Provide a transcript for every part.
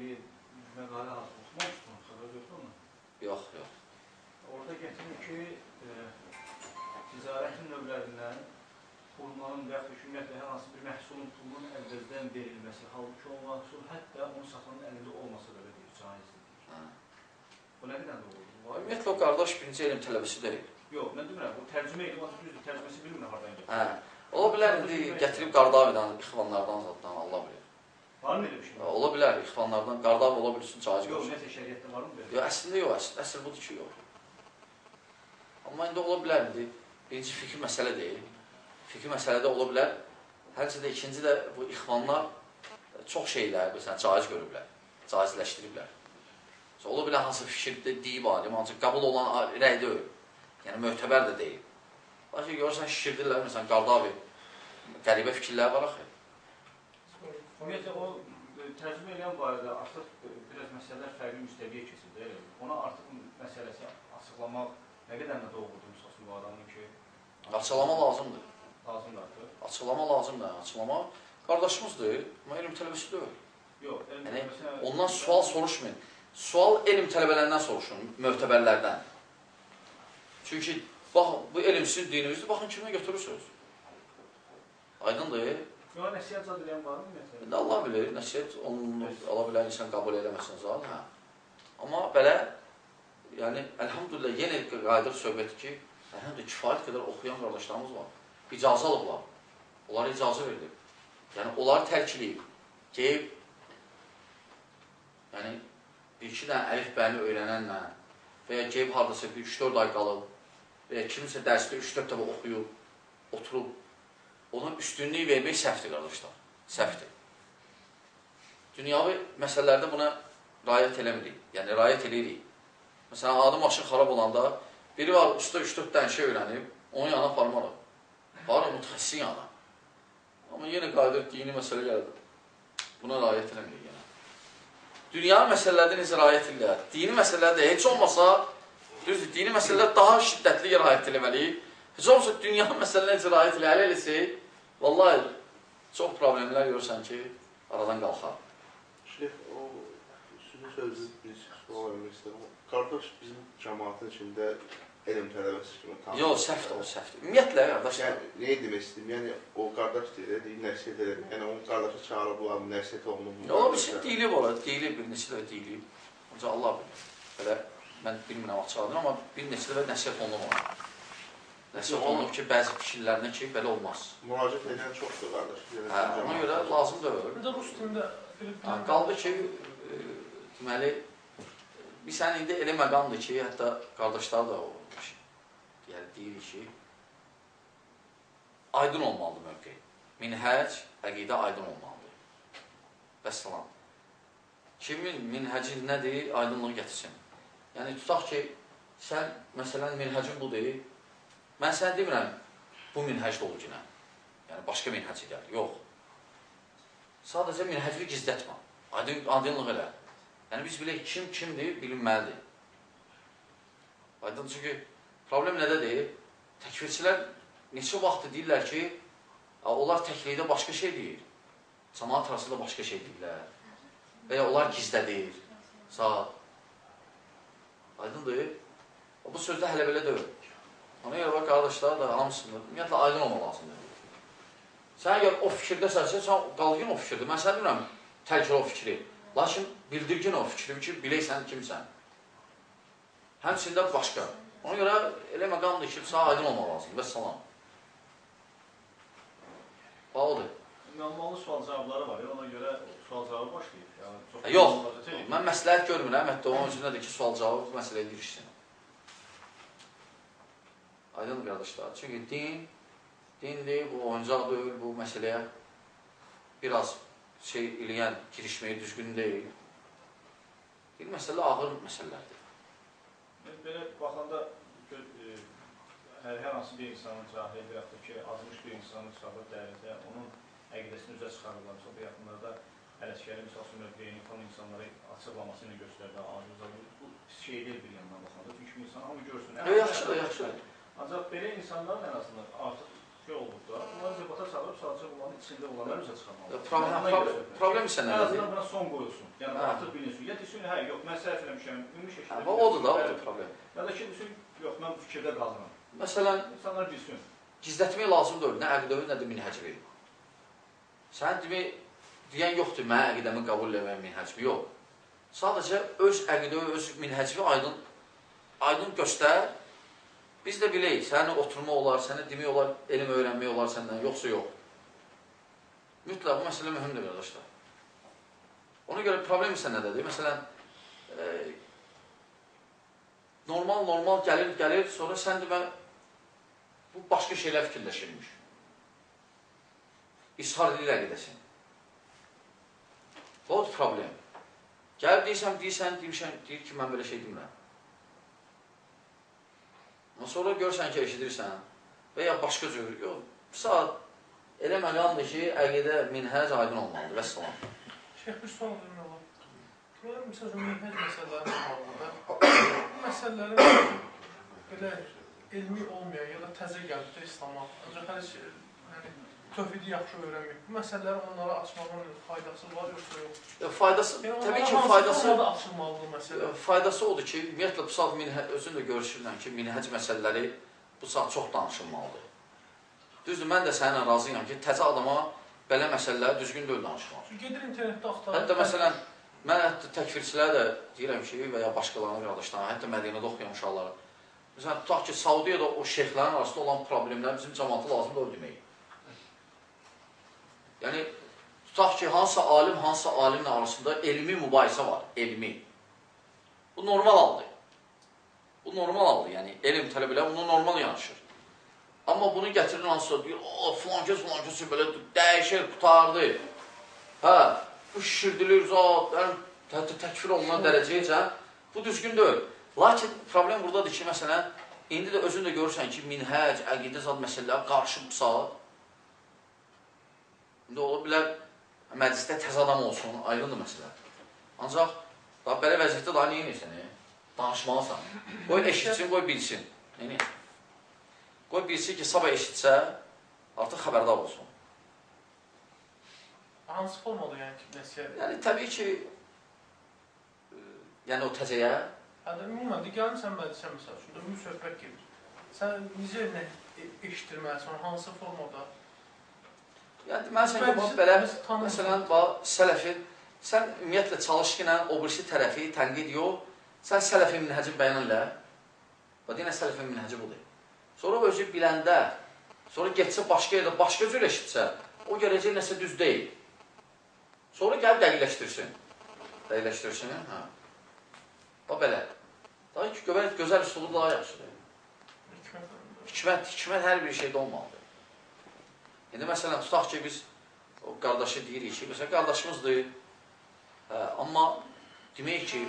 bir məqalə hazır oxumamışsınız, xəbər yoxdur mu? Yox, yox. Orada gətirir ki, e, ticarətin növlərindən pulunun və yaxud ümumiyyətlə hər hansı bir məhsulun pulunun əvvəldən verilməsi, halbuki o məhsul hətta onun satanın əlində olmasa da deyir, caizdir. Hə. Bu nə qədər doğrudur? Ümumiyyətlə o qardaş birinci elm tələbəsi deyil. Yox, mən demirəm, bu tərcümə ancaq düzdür, tərcüməsi bilmirəm hardan gəlir. Hə. Ola bilər indi gətirib Qardavidən, ixvanlardan zaddan Allah bilir. Var mı elə bir şey? Ola bilər ixvanlardan Qardav ola bilsin caiz Yox, görsün. ümumiyyətlə şəriətdə var mı belə? Yox, əslində yox, əsl, əsl budur ki, yox. Amma indi ola bilər indi birinci fikir məsələ deyil. Fikir məsələdə ola bilər. Həmçə də ikinci də bu ixvanlar çox şeylər məsələn caiz görüblər, caizləşdiriblər. Ola bilər hansı fikirdə deyib alim, ancaq qəbul olan rəy deyil. Yəni mötəbər də deyil. Lakin görürsən şişirdirlər, məsələn Qardavi qəribə fikirlər var axı. Ümumiyyətlə o e, tərcümə edən barədə artıq e, biraz məsələlər fərqli müstəviyə keçir də. Ona artıq məsələsi açıqlamaq nə qədər də doğrudur məsələn bu adamın ki, Açıqlama lazımdır. lazımdır artıq. Açıqlama lazımdır. Açıqlama qardaşımızdır, amma elm tələbəsi deyil. Yox, elm Yəni, tələbəsinə- Ondan sual soruşmayın. Sual elm tələbələrindən soruşun, möhtəbərlərdən. Çünki bax, bu elm sizin dinimizdir, baxın kimə götürürsünüz. Aydındır. Yox, nəsihət zad edən var mı? İndi Allah bilir, nəsiyyət onu ala bilər, insan qəbul eləməsin zal, hə. Amma belə, yəni, əlhamdülillah, yenə qayıdıq söhbəti ki, əlhamdülillah, kifayət qədər oxuyan qardaşlarımız var. İcazə alıblar. Onlara icazə verilib. Yəni, onları tərk edib, geyib, yəni, bir-iki dənə əlif bəni öyrənənlə və ya geyib haradasa bir 3-4 ay qalıb və ya kimsə dərsdə 3-4 dəfə oxuyub, oturub, ona üstünlük vermək səhvdir, qardaşlar. Səhvdir. Dünyavi məsələlərdə buna rayət eləmirik. Yəni, rayət eləyirik. Məsələn, adı maşın xarab olanda biri var, usta 3-4 dənə şey öyrənib, onun yanına aparmarıq. Var, mütəxəssin yanına. Amma yenə qayıdır, dini məsələ gəldi. Buna rayət eləmirik yenə. Dünyavi məsələlərdə necə rayət edirlər? Dini məsələlərdə heç olmasa, düzdür, dini məsələlər daha şiddətli rayət eləməliyik. Heç olmasa dünya məsələlərə necə rayət elə eləsə, vallahi çox problemlər görürsən ki, aradan qalxar. Şeyh, o sizin sözünüz bir sual vermək istəyirəm. Qardaş bizim cəmaatın içində elm tələbəsi kimi tanınır. Yox, səhvdir o, səhvdir. Ümumiyyətlə, qardaşlar, Yəni, nə demək istəyirəm? Yəni, o qardaş deyir, deyir, nəsiyyət edir. Yəni, onun qardaşı çağırıblar, nəsiyyət olunub. Yox, bir şey deyilib ola, deyilib, bir neçə də deyilib. Ancaq Allah bilir. Belə, mən bilmirəm açıqladım, amma bir neçə də nəsiyyət olunub ona. Nəsiyyət olunub ki, bəzi fikirlərinə ki, belə olmaz. Müraciət edən çoxdur qardaş. Hə, ona görə lazım deyil. Bir də rus dilində Ha, qaldı ki, e, deməli, bir sən indi elə məqamdır ki, hətta qardaşlar da o yəni deyirik ki, aydın olmalıdır mövqe. Minhəc, əqidə aydın olmalıdır. Bəs salam. Kimin minhəci nədir, aydınlığı gətirsin. Yəni, tutaq ki, sən, məsələn, minhəcin budur, mən sənə demirəm, bu minhəc olur ki, nə? Yəni, başqa minhəci gəlir, yox. Sadəcə minhəcini gizlətmə. Aydın, aydınlıq elə. Yəni biz bilək kim kimdir, bilinməlidir. Aydın çünki problem nədədir? Təkvirçilər neçə vaxt deyirlər ki, "A, onlar təklikdə başqa şey deyir. Cəmaat arasında başqa şey deyirlər. Və ya onlar gizlədir. Sağ. Aydındır? Bu sözdə hələ belə deyil. Ona görə bax qardaşlar da hamısında ümumiyyətlə aydın olmaq lazımdır. Sən əgər o fikirdəsənsə, sən qalgın o fikirdir. Mən sənə demirəm, tərk o fikri. Lakin bildirgin o fikri ki, biləysən kimsən. Həmçində başqa. Ona görə elə məqamdır ki, sağ aydın olmaq lazım. Bəs salam. Bağlıdır. Müəmmalı sual cavabları var ona görə sual cavabı başlayır. Yəni, çox Yox, mən məsləhət görmürəm. Hətta onun üçün nədir ki, sual cavab məsələyə girişsin. Aydın qardaşlar. Çünki din, dindir, bu oyuncaq deyil, bu məsələyə biraz şey eləyən, girişməyi düzgün deyil. Bir məsələ ağır məsələlərdir. Belə baxanda hər, hər hansı bir insanın cahil və yaxud da ki, azmış bir insanın çıxarıb dəvətə, onun əqidəsini üzə çıxarırlar. Çox yaxınlarda Ələskəri misal üçün mövqeyini falan insanlara açıqlamasını göstərdi, aciz Bu şey deyil bir yandan baxanda. Çünki insan hamı görsün. Yaxşıdır, yaxşıdır. Ancaq belə insanların ən azından artıq şey olub da, onları zebata salıb sadəcə bunların içində olanlar üzə çıxarmalı. Problem, problem, isə Ən nədir? azından buna son qoyulsun. Yəni Hə. artıq bilinsin. Ya desin, hə, yox, mən səhv eləmişəm, ümumi şəkildə. Hə, odur da, odur problem. Ya da ki, desin, yox, mən bu fikirdə qalıram. Məsələn, İnsanlar bilsin. gizlətmək lazım deyil. Nə əqidəvi, nə də minhəcvi. Sən demək, deyən yoxdur, mənə əqidəmi qəbul eləməyən minhəcvi yox. Sadəcə öz əqidəvi, öz minhəcvi aydın, aydın göstər. Biz də bilək, səni oturma olar, səni demək olar, elm öyrənmək olar səndən, yoxsa yox. Mütləq bu məsələ mühümdür, qardaşlar. Ona görə problem isə nədədir? Məsələn, e, normal, normal gəlir, gəlir, sonra sən demə, bu başqa şeylər fikirləşirmiş. İshar edir əqidəsin. Bu problem. Gəl deyirsən, deyirsən, deyirsən, deyir ki, mən belə şey demirəm. Amma sonra görsən ki, eşidirsən və ya başqa cür, yox, saat elə məqamdır ki, əqidə minhəc aydın olmalıdır, və salam. Şeyx bir sual verin olar. Görürəm, misal üçün, minhəc məsələləri bağlıdır. Bu məsələlərin belə elmi olmayan ya da təzə gəlib də İslama, ancaq hələ yəni, tövhidi yaxşı öyrənməyib. Bu məsələləri onlara açmağın faydası var yoxsa yox? Faydası, Yəni, təbii ki, faydası formada açılmalı bu məsələ? Faydası odur ki, ümumiyyətlə bu saat minhə, özün də görüşürsən ki, minhəc məsələləri bu saat çox danışılmalıdır. Düzdür, mən də səninlə razıyam ki, təzə adama belə məsələlər düzgün deyil danışmaq. Gedir internetdə axtarır. Hətta məsələn, mən hətta təkfirçilərə də deyirəm ki, və ya başqalarına qardaşlarına, hətta Mədinədə oxuyan uşaqlara. Məsələn, tutaq ki, Saudiyada o şeyxlərin arasında olan problemlər bizim cəmaata lazımdır o demək. Yəni, tutaq ki, hansısa alim, hansısa alimlə arasında elmi mübahisə var, elmi. Bu normal haldır. Bu normal haldır, yəni elm tələbələr bunu normal yanaşır. Amma bunu gətirir hansısa deyir, o filan kəs filan kəs belə dəyişir, qutardı. Hə, bu şişirdilir zat, yəni hətta təkfir olunan dərəcəyəcə bu düzgün deyil. Lakin problem buradadır ki, məsələn, indi də özün də görürsən ki, minhəc, əqidə zad məsələlər qarışıb saat. İndi ola bilər məclisdə təzə adam olsun, ayrıdır məsələ. Ancaq da belə vəziyyətdə daha niyə edirsən? E? Danışmalısan. Qoy eşitsin, qoy bilsin. Neyini? Qoy bilsin ki, sabah eşitsə, artıq xəbərdar olsun. Hansı formada yəni ki, nəsiyyət? Yəni, təbii ki, e, yəni o təzəyə, Hətta ümumən də gəlmirsən məclisə məsəl üçün, ümumi söhbət gedir. Sən necə nə e- eşitdirməlisən, hansı formada? Yəni ki, bax Məclisi- belə, məsələn, sələfin, sən ümumiyyətlə çalış ki, ilə o birisi tərəfi tənqid yox, sən sələfin minhəci bəyan elə, bax, deyinə sələfin minhəci budur. Sonra özü biləndə, sonra getsə başqa yerdə, başqa cür eşitsə, o gələcək nəsə düz deyil. Sonra gəl dəqiqləşdirsin. Dəqiqləşdirsin, hə. Bax belə. Daha ki, göbək gözəl üsulu daha yaxşıdır. Hikmət, hikmət hər bir şeydə olmalıdır. İndi məsələn, tutaq ki, biz o qardaşı deyirik ki, məsələn, qardaşımızdır, hə, amma demək ki,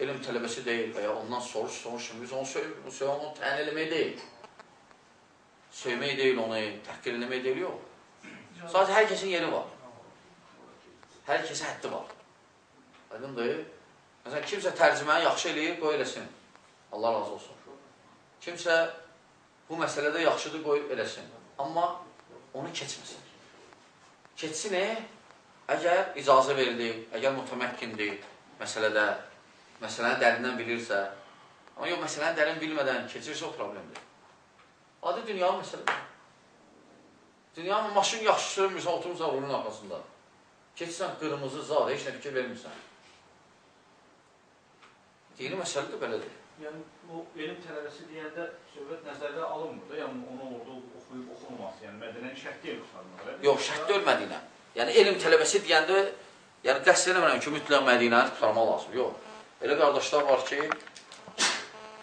elm tələbəsi deyil və ya ondan soruş, soruşun, biz onu söylüyor, onu təyin eləmək deyil. Söymək deyil onu, təhqir eləmək deyil, yox. Sadəcə hər kəsin yeri var. Hər kəsin həddi var. Aydındır? Məsələn, kimsə tərcüməni yaxşı eləyir, qoy eləsin. Allah razı olsun. Kimsə bu məsələdə yaxşıdır, qoy eləsin. Amma onu keçməsin. Keçsin, e, əgər icazə verdi, əgər mütəməkkindir məsələdə, məsələni dərindən bilirsə, amma yox, məsələni dərin bilmədən keçirsə o problemdir. Adi dünyanın məsələdir. Dünyanın maşın yaxşı sürmürsən, oturmursan rulun arxasında. Keçsən qırmızı zad, heç nə fikir vermirsən. Dini məsələ də belədir. Yəni bu elm tələbəsi deyəndə söhbət nəzərdə alınmır da, yəni onu orada oxuyub oxunması, yəni mədənənin şərti deyil çıxarmaq. Yox, şərtdə ölmədiyinə. Yəni elm tələbəsi deyəndə, yəni qəsd eləmirəm ki, mütləq Mədinəni tutarmaq lazım. Yox. Elə qardaşlar var ki,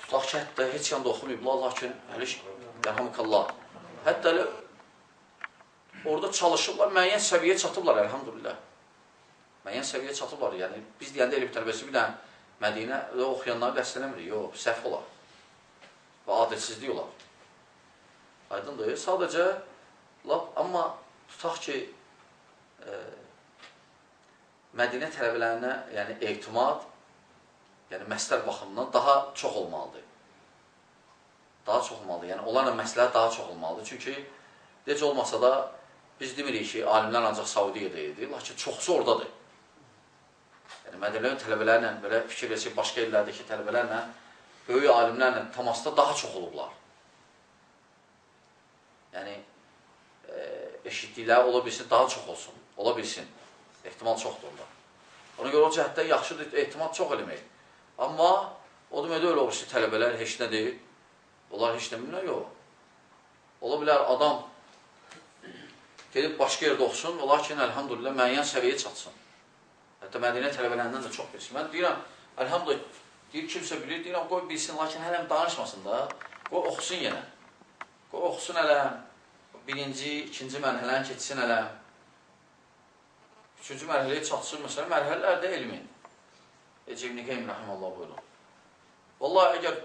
tutaq ki, hətta heç yanda oxumayıblar, lakin hələ yərhamıkallah. Hətta elə orada çalışıblar, müəyyən səviyyə çatıblar, əlhamdülillah. Müəyyən səviyyə çatıblar. Yəni biz deyəndə elm tələbəsi bir dənə Mədinə oxuyanları qəsd eləmirik. Yox, səhv olar. Və adətsizlik olar. Aydındır. Sadəcə lap amma tutaq ki e, Mədinə tələbələrinə, yəni etimad, yəni məsləhət baxımından daha çox olmalıdır. Daha çox olmalıdır. Yəni onlarla məsləhət daha çox olmalıdır. Çünki necə olmasa da biz demirik ki, alimlər ancaq Saudiyada idi, lakin çoxsu oradadır. Yəni, mədəniyyət tələbələrlə, belə fikir etsək, başqa illərdəki tələbələrlə, böyük alimlərlə təmasda daha çox olublar. Yəni, e, eşitdikləri ola bilsin, daha çox olsun, ola bilsin. Ehtimal çoxdur onda. Ona görə o cəhətdə yaxşıdır, ehtimal çox eləmək. Amma o deməkdə öyle olur ki, tələbələr heç nə deyil. Onlar heç nə bilmir, yox. Ola bilər adam gedib başqa yerdə oxusun, lakin əlhamdülillah müəyyən səviyyə çatsın. Hətta mədinə tələbələrindən də çox bilsin. Mən deyirəm, əlhamdülillah, deyir kimsə bilir, deyirəm, qoy bilsin, lakin hələm danışmasın da, qoy oxusun yenə. Qoy oxusun hələ, birinci, ikinci mərhələni keçsin hələ, üçüncü mərhələyə çatsın, məsələn, mərhələlərdə elmin. Ecib Niqeym Rəhəmallah buyurun. Vallahi, əgər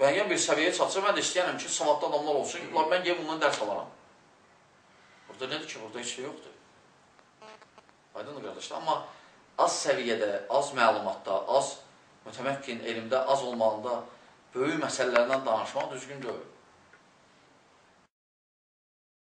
müəyyən bir səviyyəyə çatsa, mən də istəyərəm ki, savadlı adamlar olsun, ki, mən gəlib bundan dərs alaram. Burada nədir ki, burada heç şey yoxdur. Aydındır qardaşlar, amma az səviyyədə, az məlumatda, az mütəməkkin elmdə, az olmağında böyük məsələlərdən danışmaq düzgün deyil.